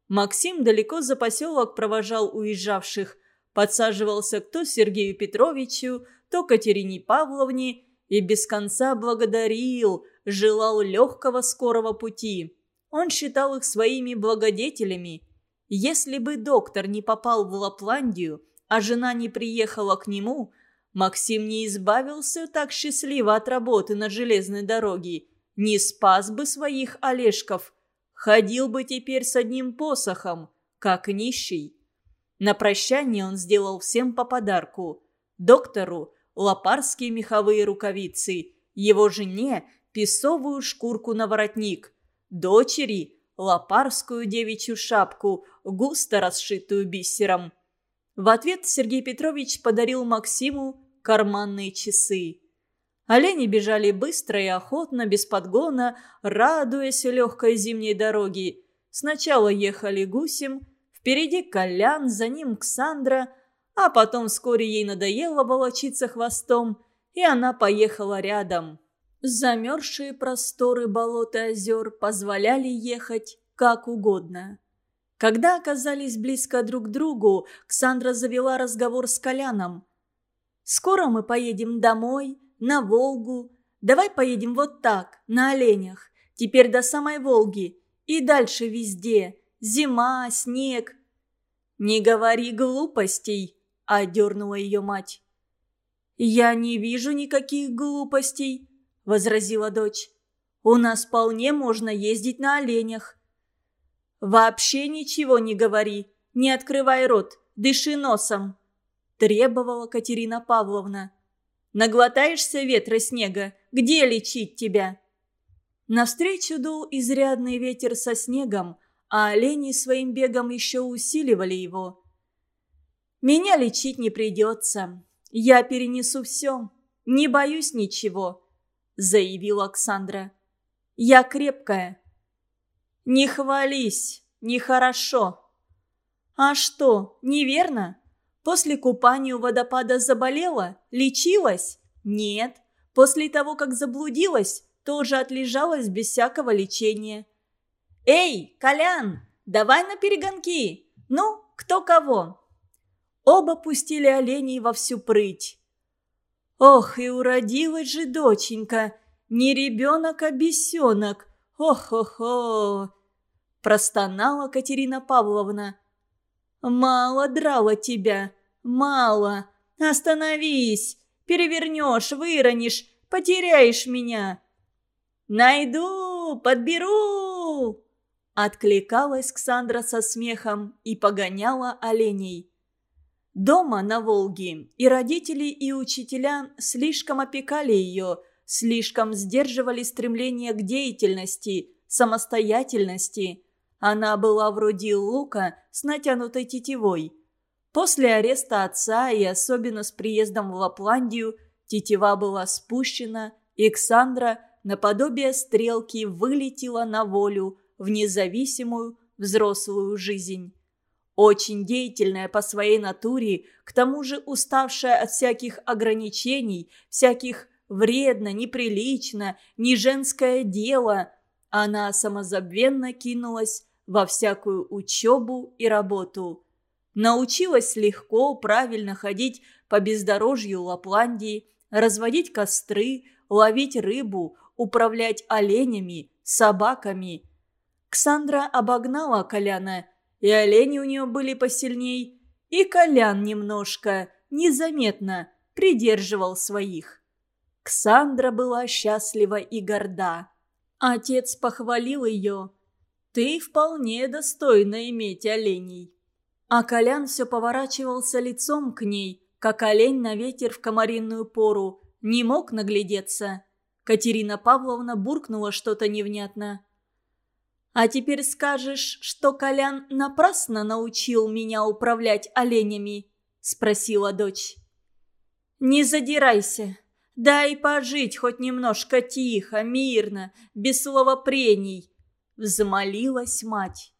Максим далеко за поселок провожал уезжавших, подсаживался кто Сергею Петровичу, то Катерине Павловне и без конца благодарил, желал легкого скорого пути. Он считал их своими благодетелями. Если бы доктор не попал в Лапландию, а жена не приехала к нему, Максим не избавился так счастливо от работы на железной дороге, не спас бы своих Олежков, ходил бы теперь с одним посохом, как нищий. На прощание он сделал всем по подарку. Доктору – лопарские меховые рукавицы, его жене – песовую шкурку на воротник, дочери – лопарскую девичью шапку, густо расшитую бисером. В ответ Сергей Петрович подарил Максиму карманные часы. Олени бежали быстро и охотно, без подгона, радуясь легкой зимней дороге. Сначала ехали гусем, впереди Колян, за ним Ксандра, а потом вскоре ей надоело волочиться хвостом, и она поехала рядом. Замерзшие просторы болот и озер позволяли ехать как угодно. Когда оказались близко друг к другу, Ксандра завела разговор с Коляном. «Скоро мы поедем домой, на Волгу. Давай поедем вот так, на оленях. Теперь до самой Волги. И дальше везде. Зима, снег». «Не говори глупостей», – одернула ее мать. «Я не вижу никаких глупостей», – возразила дочь. «У нас вполне можно ездить на оленях. «Вообще ничего не говори, не открывай рот, дыши носом», – требовала Катерина Павловна. «Наглотаешься ветра снега, где лечить тебя?» Навстречу дул изрядный ветер со снегом, а олени своим бегом еще усиливали его. «Меня лечить не придется. Я перенесу все. Не боюсь ничего», – заявила Оксандра. «Я крепкая». «Не хвались, нехорошо». «А что, неверно? После купания у водопада заболела? Лечилась? Нет. После того, как заблудилась, тоже отлежалась без всякого лечения». «Эй, Колян, давай на перегонки! Ну, кто кого?» Оба пустили оленей во всю прыть. «Ох, и уродилась же доченька! Не ребенок, а бесенок! Ох-хо-хо!» Простонала Катерина Павловна. «Мало драла тебя, мало. Остановись, перевернешь, выронишь, потеряешь меня». «Найду, подберу!» Откликалась Ксандра со смехом и погоняла оленей. Дома на Волге и родители, и учителя слишком опекали ее, слишком сдерживали стремление к деятельности, самостоятельности. Она была вроде лука с натянутой тетивой. После ареста отца и особенно с приездом в Лапландию тетива была спущена, и Ксандра наподобие стрелки вылетела на волю в независимую взрослую жизнь. Очень деятельная по своей натуре, к тому же уставшая от всяких ограничений, всяких вредно, неприлично, не женское дело, она самозабвенно кинулась во всякую учебу и работу. Научилась легко, правильно ходить по бездорожью Лапландии, разводить костры, ловить рыбу, управлять оленями, собаками. Ксандра обогнала Коляна, и олени у нее были посильней, и Колян немножко, незаметно, придерживал своих. Ксандра была счастлива и горда. Отец похвалил ее – ты вполне достойна иметь оленей». А Колян все поворачивался лицом к ней, как олень на ветер в комаринную пору, не мог наглядеться. Катерина Павловна буркнула что-то невнятно. «А теперь скажешь, что Колян напрасно научил меня управлять оленями?» – спросила дочь. «Не задирайся. Дай пожить хоть немножко тихо, мирно, без слова прений взмолилась мать.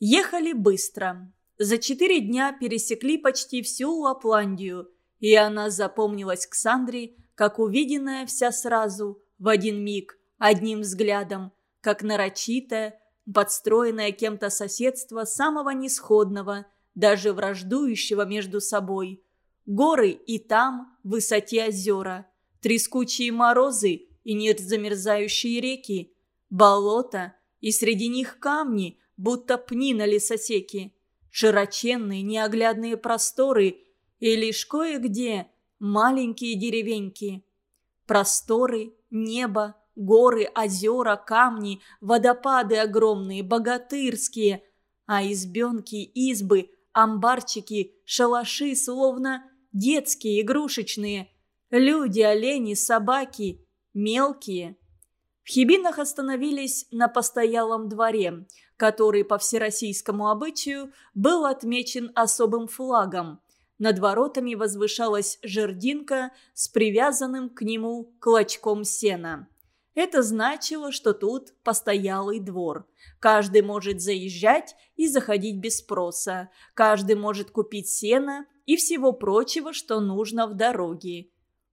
Ехали быстро. За четыре дня пересекли почти всю Лапландию, и она запомнилась Ксандре, как увиденная вся сразу, в один миг, одним взглядом, как нарочитое, подстроенное кем-то соседство самого несходного, даже враждующего между собой. Горы и там, в высоте озера, трескучие морозы и нет замерзающие реки, болота, и среди них камни, будто пни на лесосеке, широченные неоглядные просторы и лишь кое-где маленькие деревеньки. Просторы, небо, горы, озера, камни, водопады огромные, богатырские, а избенки, избы, амбарчики, шалаши словно детские, игрушечные, люди, олени, собаки, мелкие. Хибинах остановились на постоялом дворе, который по всероссийскому обычаю был отмечен особым флагом. Над воротами возвышалась жердинка с привязанным к нему клочком сена. Это значило, что тут постоялый двор. Каждый может заезжать и заходить без спроса. Каждый может купить сено и всего прочего, что нужно в дороге.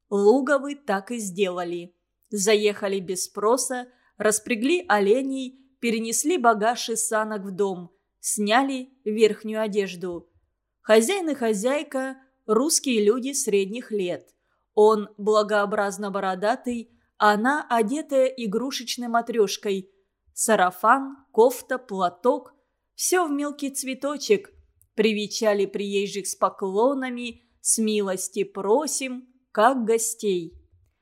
Луговы так и сделали. Заехали без спроса, распрягли оленей, перенесли багаж из санок в дом, сняли верхнюю одежду. Хозяин и хозяйка – русские люди средних лет. Он благообразно бородатый, она одетая игрушечной матрешкой. Сарафан, кофта, платок – все в мелкий цветочек. Привечали приезжих с поклонами, с милости просим, как гостей.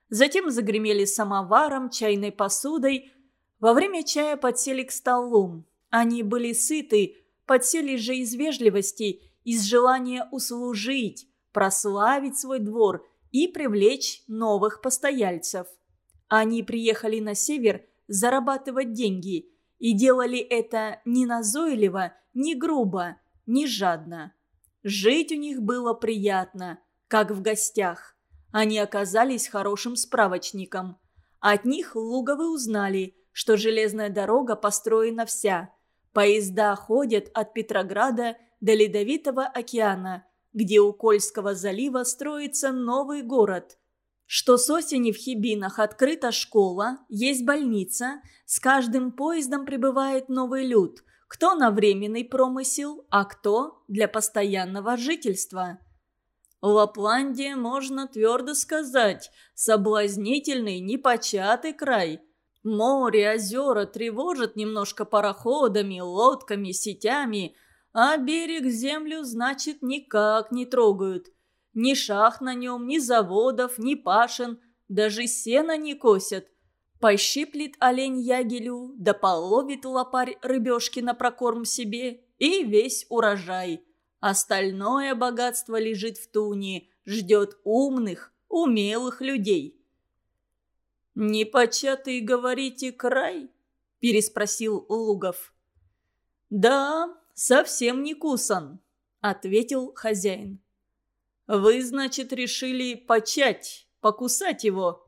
Затем загремели самоваром, чайной посудой. Во время чая подсели к столу. Они были сыты, подсели же из вежливости, из желания услужить, прославить свой двор и привлечь новых постояльцев. Они приехали на север зарабатывать деньги и делали это не назойливо, не грубо, не жадно. Жить у них было приятно, как в гостях. Они оказались хорошим справочником. От них Луговы узнали, что железная дорога построена вся. Поезда ходят от Петрограда до Ледовитого океана, где у Кольского залива строится новый город. Что с осени в Хибинах открыта школа, есть больница, с каждым поездом прибывает новый люд, кто на временный промысел, а кто для постоянного жительства. Лапландия, можно твердо сказать, соблазнительный, непочатый край. Море, озера тревожат немножко пароходами, лодками, сетями, а берег землю, значит, никак не трогают. Ни шах на нем, ни заводов, ни пашен, даже сена не косят. Пощиплет олень ягелю, да половит лопарь рыбешки на прокорм себе, и весь урожай – Остальное богатство лежит в туне, ждет умных, умелых людей. «Непочатый, говорите, край?» – переспросил Лугов. «Да, совсем не кусан», – ответил хозяин. «Вы, значит, решили почать, покусать его?»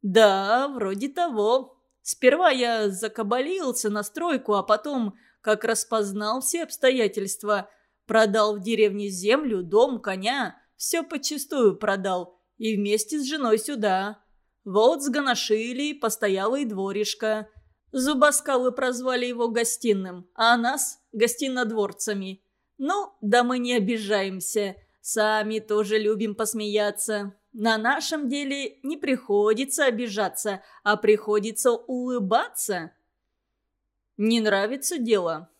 «Да, вроде того. Сперва я закабалился на стройку, а потом, как распознал все обстоятельства – Продал в деревне землю, дом, коня. Все почистую продал. И вместе с женой сюда. Вот сгоношили постоялый дворишко. Зубоскалы прозвали его гостиным, а нас – гостинодворцами. Ну, да мы не обижаемся. Сами тоже любим посмеяться. На нашем деле не приходится обижаться, а приходится улыбаться. Не нравится дело?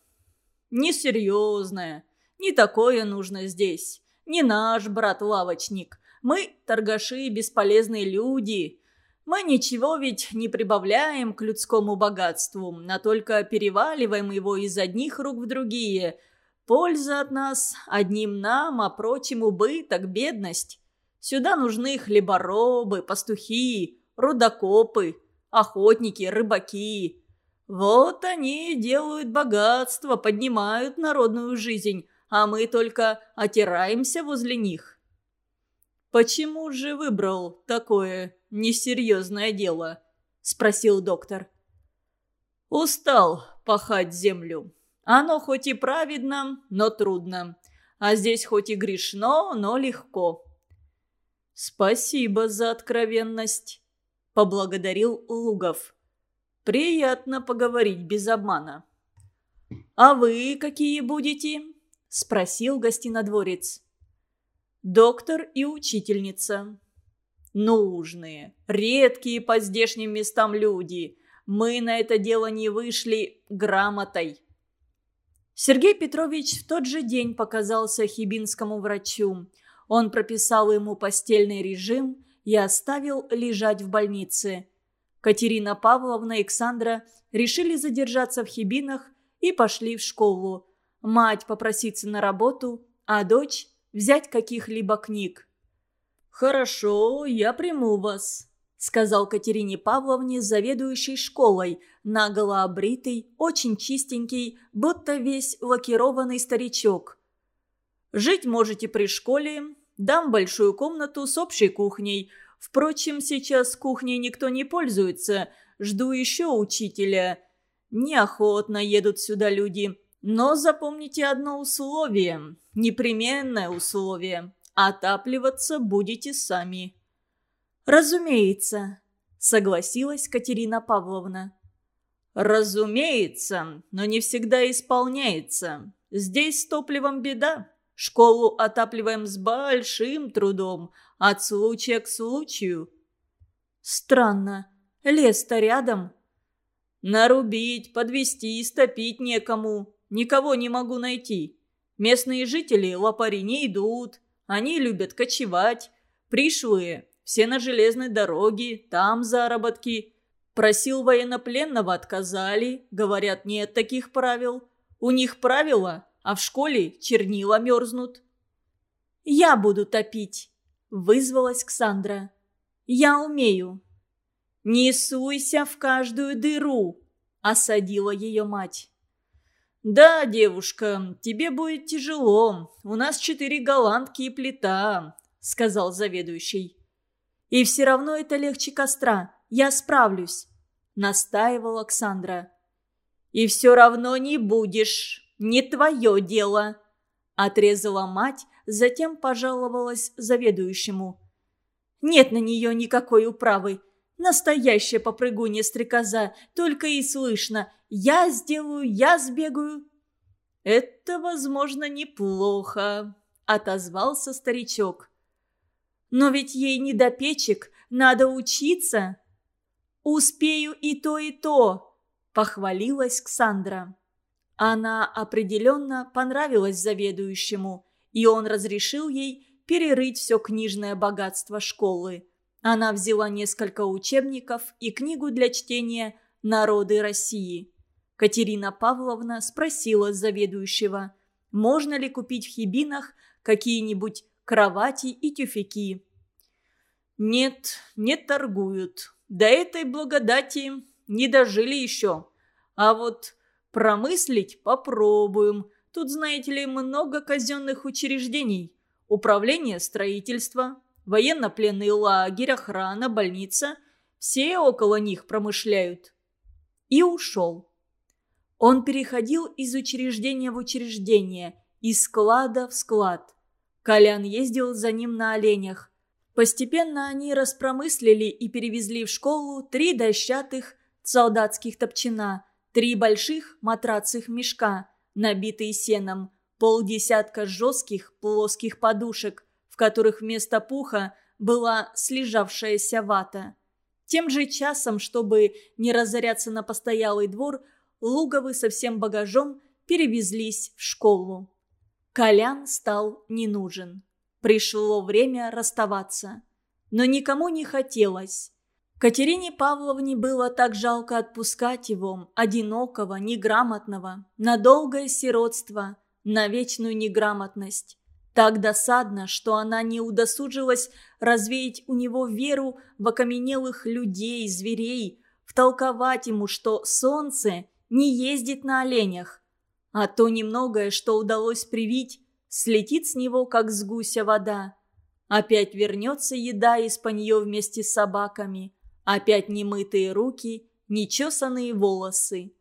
Несерьезное. Не такое нужно здесь. Не наш брат-лавочник. Мы торгаши, бесполезные люди. Мы ничего ведь не прибавляем к людскому богатству, а только переваливаем его из одних рук в другие. Польза от нас одним нам, а прочим убыток, бедность. Сюда нужны хлеборобы, пастухи, рудокопы, охотники, рыбаки. Вот они делают богатство, поднимают народную жизнь, а мы только отираемся возле них. «Почему же выбрал такое несерьезное дело?» – спросил доктор. «Устал пахать землю. Оно хоть и праведно, но трудно. А здесь хоть и грешно, но легко». «Спасибо за откровенность», – поблагодарил Лугов. «Приятно поговорить без обмана». «А вы какие будете?» – спросил гостинодворец. «Доктор и учительница». Нужные, редкие по здешним местам люди. Мы на это дело не вышли грамотой. Сергей Петрович в тот же день показался хибинскому врачу. Он прописал ему постельный режим и оставил лежать в больнице. Катерина Павловна и Александра решили задержаться в Хибинах и пошли в школу. Мать попроситься на работу, а дочь взять каких-либо книг. «Хорошо, я приму вас», — сказал Катерине Павловне, заведующей школой, наголо обритый, очень чистенький, будто весь лакированный старичок. «Жить можете при школе, дам большую комнату с общей кухней. Впрочем, сейчас кухней никто не пользуется, жду еще учителя. Неохотно едут сюда люди, но запомните одно условие, непременное условие. Отапливаться будете сами». «Разумеется», — согласилась Катерина Павловна. «Разумеется, но не всегда исполняется. Здесь с топливом беда. Школу отапливаем с большим трудом, от случая к случаю». «Странно. Лес-то рядом». «Нарубить, подвести, стопить некому. Никого не могу найти. Местные жители лопари не идут. Они любят кочевать. Пришлые, все на железной дороге, там заработки. Просил военнопленного, отказали. Говорят, нет таких правил. У них правила, а в школе чернила мерзнут. «Я буду топить», — вызвалась Ксандра. «Я умею». «Не суйся в каждую дыру», — осадила ее мать. «Да, девушка, тебе будет тяжело. У нас четыре голландки и плита», — сказал заведующий. «И все равно это легче костра. Я справлюсь», — настаивала Александра. «И все равно не будешь. Не твое дело», — отрезала мать, затем пожаловалась заведующему. «Нет на нее никакой управы. Настоящая попрыгунья-стрекоза, только и слышно. Я сделаю, я сбегаю». «Это, возможно, неплохо», — отозвался старичок. «Но ведь ей не до печек, надо учиться». «Успею и то, и то», — похвалилась Ксандра. Она определенно понравилась заведующему, и он разрешил ей перерыть все книжное богатство школы. Она взяла несколько учебников и книгу для чтения «Народы России». Катерина Павловна спросила заведующего, можно ли купить в Хибинах какие-нибудь кровати и тюфяки. «Нет, не торгуют. До этой благодати не дожили еще. А вот промыслить попробуем. Тут, знаете ли, много казенных учреждений. Управление строительства, военно-пленный лагерь, охрана, больница – все около них промышляют. И ушел. Он переходил из учреждения в учреждение, из склада в склад. Колян ездил за ним на оленях. Постепенно они распромыслили и перевезли в школу три дощатых солдатских топчина, три больших матрацных мешка, набитые сеном, полдесятка жестких плоских подушек, которых вместо пуха была слежавшаяся вата. Тем же часом, чтобы не разоряться на постоялый двор, Луговы со всем багажом перевезлись в школу. Колян стал не нужен. Пришло время расставаться. Но никому не хотелось. Катерине Павловне было так жалко отпускать его, одинокого, неграмотного, на долгое сиротство, на вечную неграмотность. Так досадно, что она не удосужилась развеять у него веру в окаменелых людей, зверей, втолковать ему, что солнце не ездит на оленях. А то немногое, что удалось привить, слетит с него, как с гуся вода. Опять вернется еда из-по нее вместе с собаками. Опять немытые руки, нечесанные волосы.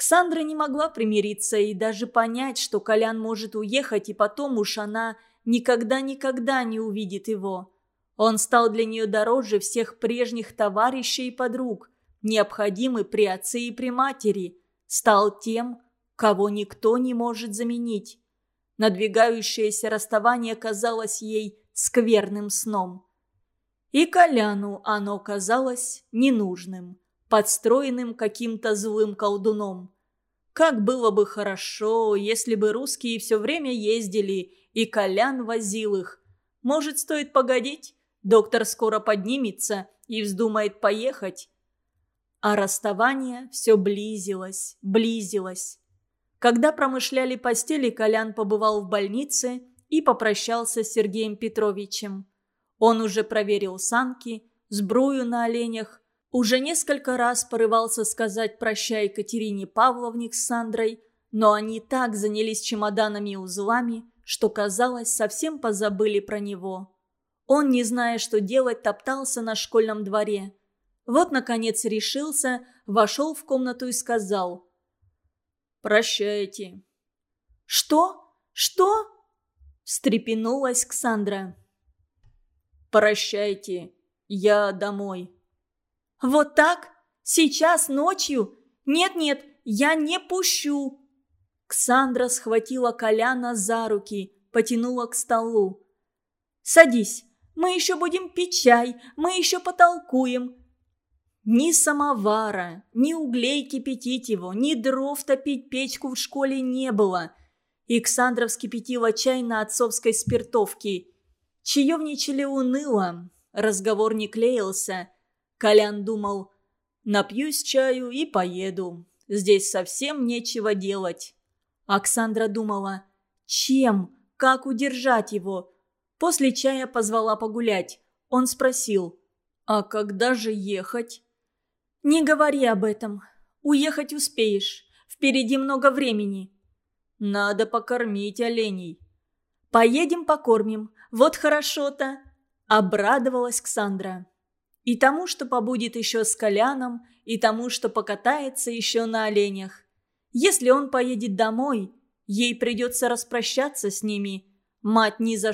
Ксандра не могла примириться и даже понять, что Колян может уехать, и потом уж она никогда-никогда не увидит его. Он стал для нее дороже всех прежних товарищей и подруг, необходимый при отце и при матери, стал тем, кого никто не может заменить. Надвигающееся расставание казалось ей скверным сном. И Коляну оно казалось ненужным, подстроенным каким-то злым колдуном. Как было бы хорошо, если бы русские все время ездили, и Колян возил их. Может, стоит погодить? Доктор скоро поднимется и вздумает поехать. А расставание все близилось, близилось. Когда промышляли постели, Колян побывал в больнице и попрощался с Сергеем Петровичем. Он уже проверил санки, сбрую на оленях, уже несколько раз порывался сказать «прощай» Екатерине Павловне с Сандрой, но они так занялись чемоданами и узлами, что, казалось, совсем позабыли про него. Он, не зная, что делать, топтался на школьном дворе. Вот, наконец, решился, вошел в комнату и сказал «Прощайте». «Что? Что?» – встрепенулась Ксандра. «Прощайте, я домой». «Вот так? Сейчас, ночью? Нет-нет, я не пущу!» Ксандра схватила Коляна за руки, потянула к столу. «Садись, мы еще будем пить чай, мы еще потолкуем». Ни самовара, ни углей кипятить его, ни дров топить печку в школе не было. И Ксандра вскипятила чай на отцовской спиртовке. Чаевничали уныло, разговор не клеился. Колян думал, напьюсь чаю и поеду. Здесь совсем нечего делать. Оксандра думала, чем, как удержать его. После чая позвала погулять. Он спросил, а когда же ехать? «Не говори об этом. Уехать успеешь. Впереди много времени». «Надо покормить оленей». «Поедем покормим. Вот хорошо-то!» Обрадовалась Ксандра. И тому, что побудет еще с Коляном, и тому, что покатается еще на оленях. Если он поедет домой, ей придется распрощаться с ними. Мать ни за